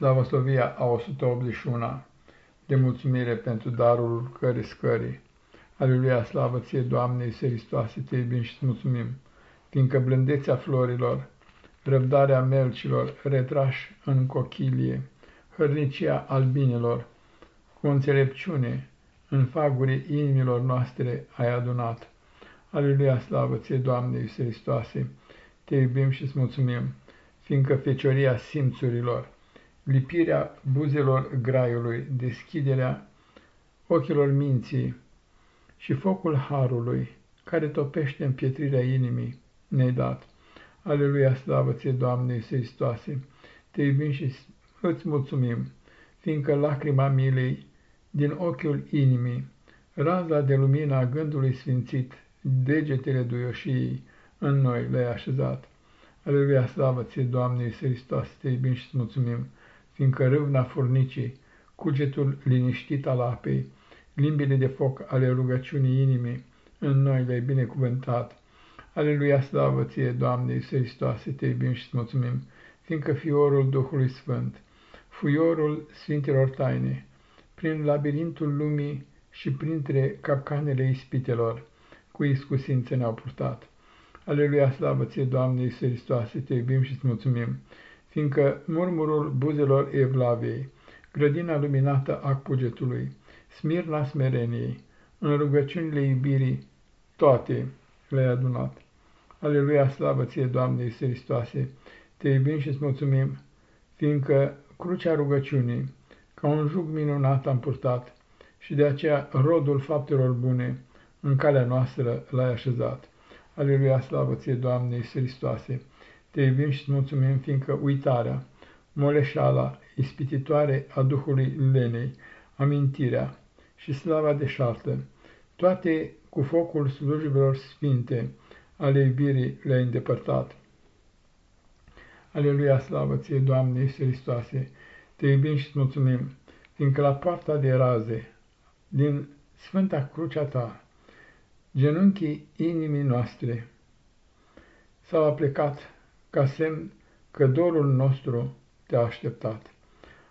Slavosovia a 181 de mulțumire pentru darul cării scării. Aleluia, slavă ție, Doamne, Iisus Hristoase, te iubim și îți mulțumim, fiindcă blândețea florilor, răbdarea melcilor retrași în cochilie, hărnicia albinelor, cu înțelepciune, în fagurii inimilor noastre ai adunat. Aleluia, slavă ție, Doamne, Iisus Hristoase, te iubim și îți mulțumim, fiindcă fecioria simțurilor, lipirea buzelor graiului, deschiderea ochilor minții și focul harului, care topește împietrirea inimii, ne-ai dat. Aleluia, slavă ție, Doamne Iisus Hristoase, te iubim și îți mulțumim, fiindcă lacrima milei din ochiul inimii, raza de lumină a gândului sfințit, degetele duioșiei, în noi le-ai așezat. Aleluia, slavă ție, Doamne Iisus Hristoase, te iubim și îți mulțumim, fiindcă râvna furnicii, cugetul liniștit al apei, limbile de foc ale rugăciunii inimii, în noi le-ai binecuvântat. Aleluia, slavă ție, Doamne Iisus Hristoase, te iubim și îți mulțumim, fiindcă fiorul Duhului Sfânt, fuiorul Sfintelor Taine, prin labirintul lumii și printre capcanele ispitelor, cu iscusință ne-au purtat. Aleluia, slavă ție, Doamne Iisus Hristoase, te iubim și îți mulțumim, fiindcă murmurul buzelor Evlaviei, grădina luminată a cugetului, smirna smereniei, în rugăciunile iubirii, toate le-ai adunat. Aleluia, slavă ție, Doamne Iisus Hristoase, te iubim și îți mulțumim, fiindcă crucea rugăciunii, ca un jug minunat am purtat, și de aceea rodul faptelor bune în calea noastră l-ai așezat. Aleluia, slavă ție, Doamne Iisus Hristoase, te iubim și îți mulțumim, fiindcă uitarea, moleșala, ispititoare a Duhului lenei, amintirea și slava deșartă, toate cu focul slujbelor sfinte ale iubirii le-ai îndepărtat. Aleluia, slavă ție, Doamne Iisus Hristoase, te iubim și îți mulțumim, fiindcă la poarta de raze, din Sfânta Crucea ta, genunchii inimii noastre s-au aplecat ca semn că dorul nostru te-a așteptat.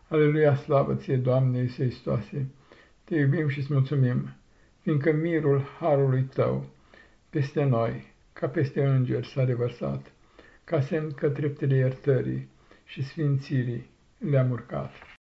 Aleluia, slavă ție, Doamne Iisuse Hristoase, te iubim și îți mulțumim, fiindcă mirul harului tău peste noi, ca peste îngeri, s-a revărsat, ca semn că treptele iertării și sfințirii le-am urcat.